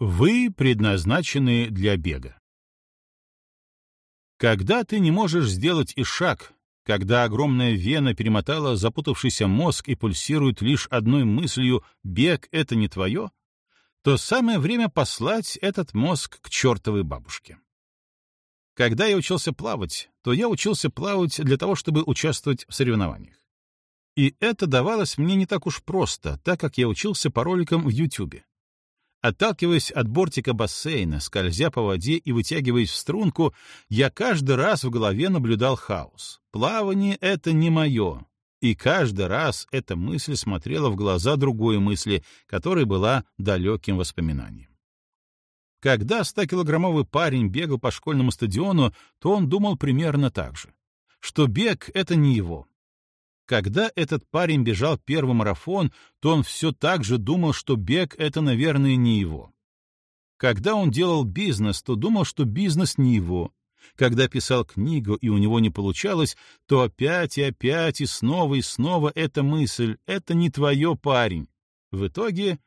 Вы предназначены для бега. Когда ты не можешь сделать и шаг, когда огромная вена перемотала запутавшийся мозг и пульсирует лишь одной мыслью «бег — это не твое», то самое время послать этот мозг к чертовой бабушке. Когда я учился плавать, то я учился плавать для того, чтобы участвовать в соревнованиях. И это давалось мне не так уж просто, так как я учился по роликам в Ютубе. Отталкиваясь от бортика бассейна, скользя по воде и вытягиваясь в струнку, я каждый раз в голове наблюдал хаос. Плавание — это не мое. И каждый раз эта мысль смотрела в глаза другой мысли, которая была далеким воспоминанием. Когда 100-килограммовый парень бегал по школьному стадиону, то он думал примерно так же, что бег — это не его, когда этот парень бежал первый марафон, то он все так же думал, что бег — это, наверное, не его. Когда он делал бизнес, то думал, что бизнес не его. Когда писал книгу, и у него не получалось, то опять и опять и снова и снова эта мысль — это не твое, парень. В итоге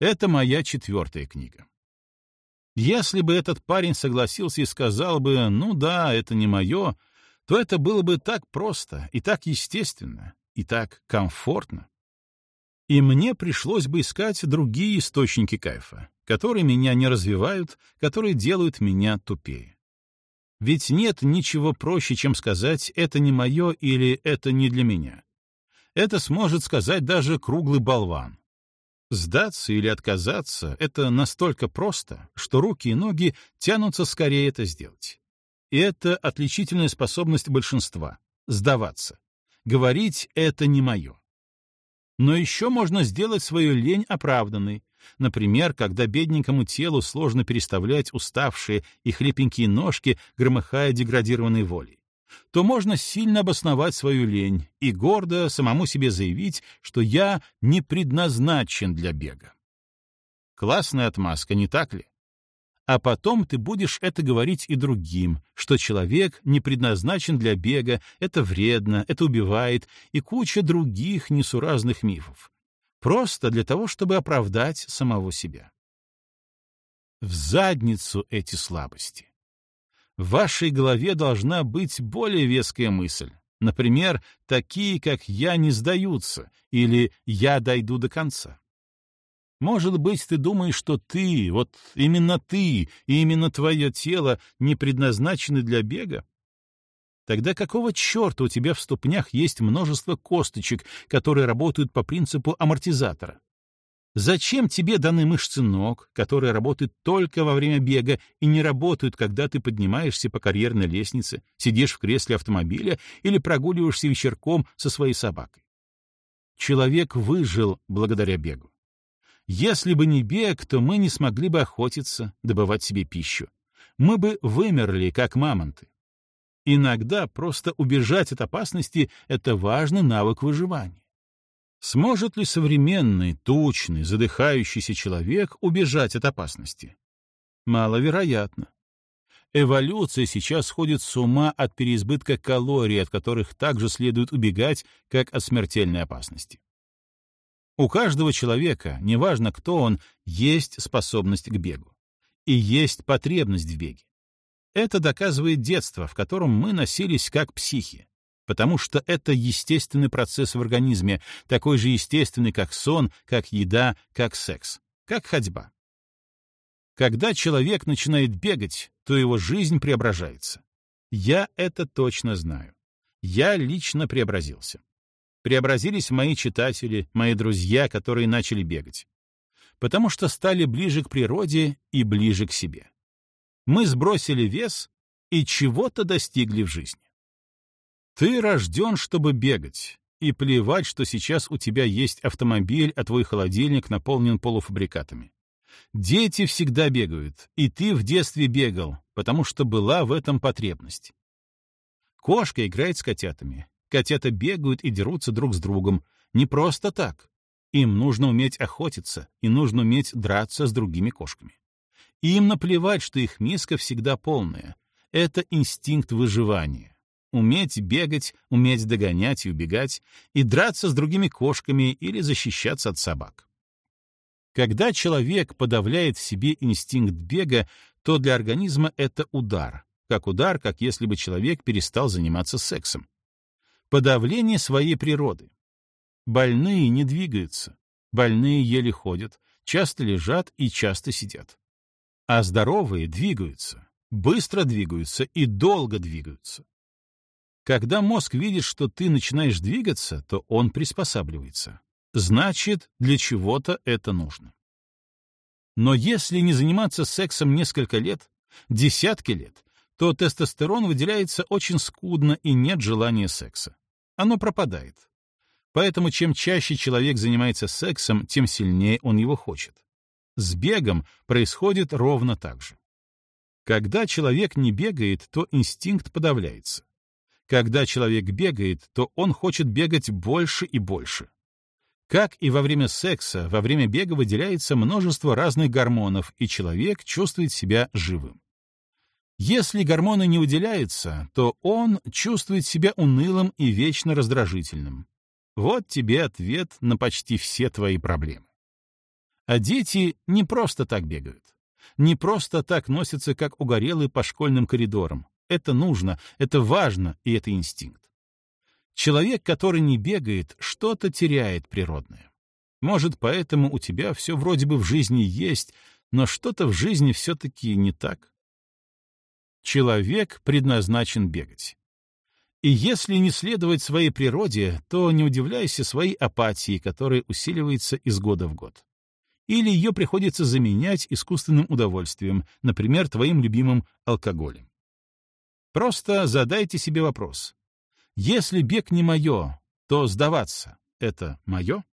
это моя четвертая книга. Если бы этот парень согласился и сказал бы «ну да, это не мое», то это было бы так просто и так естественно, и так комфортно. И мне пришлось бы искать другие источники кайфа, которые меня не развивают, которые делают меня тупее. Ведь нет ничего проще, чем сказать «это не мое» или «это не для меня». Это сможет сказать даже круглый болван. Сдаться или отказаться — это настолько просто, что руки и ноги тянутся скорее это сделать. Это отличительная способность большинства — сдаваться. Говорить — это не мое. Но еще можно сделать свою лень оправданной. Например, когда бедненькому телу сложно переставлять уставшие и хлипенькие ножки, громыхая деградированной волей. То можно сильно обосновать свою лень и гордо самому себе заявить, что я не предназначен для бега. Классная отмазка, не так ли? А потом ты будешь это говорить и другим, что человек не предназначен для бега, это вредно, это убивает, и куча других несуразных мифов. Просто для того, чтобы оправдать самого себя. В задницу эти слабости. В вашей голове должна быть более веская мысль. Например, такие, как «я не сдаются» или «я дойду до конца». Может быть, ты думаешь, что ты, вот именно ты и именно твое тело не предназначены для бега? Тогда какого черта у тебя в ступнях есть множество косточек, которые работают по принципу амортизатора? Зачем тебе даны мышцы ног, которые работают только во время бега и не работают, когда ты поднимаешься по карьерной лестнице, сидишь в кресле автомобиля или прогуливаешься вечерком со своей собакой? Человек выжил благодаря бегу. Если бы не бег, то мы не смогли бы охотиться, добывать себе пищу. Мы бы вымерли, как мамонты. Иногда просто убежать от опасности — это важный навык выживания. Сможет ли современный, тучный, задыхающийся человек убежать от опасности? Маловероятно. Эволюция сейчас сходит с ума от переизбытка калорий, от которых также следует убегать, как от смертельной опасности. У каждого человека, неважно кто он, есть способность к бегу. И есть потребность в беге. Это доказывает детство, в котором мы носились как психи, потому что это естественный процесс в организме, такой же естественный, как сон, как еда, как секс, как ходьба. Когда человек начинает бегать, то его жизнь преображается. Я это точно знаю. Я лично преобразился преобразились мои читатели, мои друзья, которые начали бегать. Потому что стали ближе к природе и ближе к себе. Мы сбросили вес и чего-то достигли в жизни. Ты рожден, чтобы бегать, и плевать, что сейчас у тебя есть автомобиль, а твой холодильник наполнен полуфабрикатами. Дети всегда бегают, и ты в детстве бегал, потому что была в этом потребность. Кошка играет с котятами, Котята бегают и дерутся друг с другом. Не просто так. Им нужно уметь охотиться, и нужно уметь драться с другими кошками. Им наплевать, что их миска всегда полная. Это инстинкт выживания. Уметь бегать, уметь догонять и убегать, и драться с другими кошками или защищаться от собак. Когда человек подавляет в себе инстинкт бега, то для организма это удар, как удар, как если бы человек перестал заниматься сексом. Подавление своей природы. Больные не двигаются, больные еле ходят, часто лежат и часто сидят. А здоровые двигаются, быстро двигаются и долго двигаются. Когда мозг видит, что ты начинаешь двигаться, то он приспосабливается. Значит, для чего-то это нужно. Но если не заниматься сексом несколько лет, десятки лет, то тестостерон выделяется очень скудно и нет желания секса. Оно пропадает. Поэтому чем чаще человек занимается сексом, тем сильнее он его хочет. С бегом происходит ровно так же. Когда человек не бегает, то инстинкт подавляется. Когда человек бегает, то он хочет бегать больше и больше. Как и во время секса, во время бега выделяется множество разных гормонов, и человек чувствует себя живым. Если гормоны не выделяются, то он чувствует себя унылым и вечно раздражительным. Вот тебе ответ на почти все твои проблемы. А дети не просто так бегают. Не просто так носятся, как угорелые по школьным коридорам. Это нужно, это важно, и это инстинкт. Человек, который не бегает, что-то теряет природное. Может, поэтому у тебя все вроде бы в жизни есть, но что-то в жизни все-таки не так. Человек предназначен бегать. И если не следовать своей природе, то не удивляйся своей апатии, которая усиливается из года в год. Или ее приходится заменять искусственным удовольствием, например, твоим любимым алкоголем. Просто задайте себе вопрос. Если бег не мое, то сдаваться — это мое?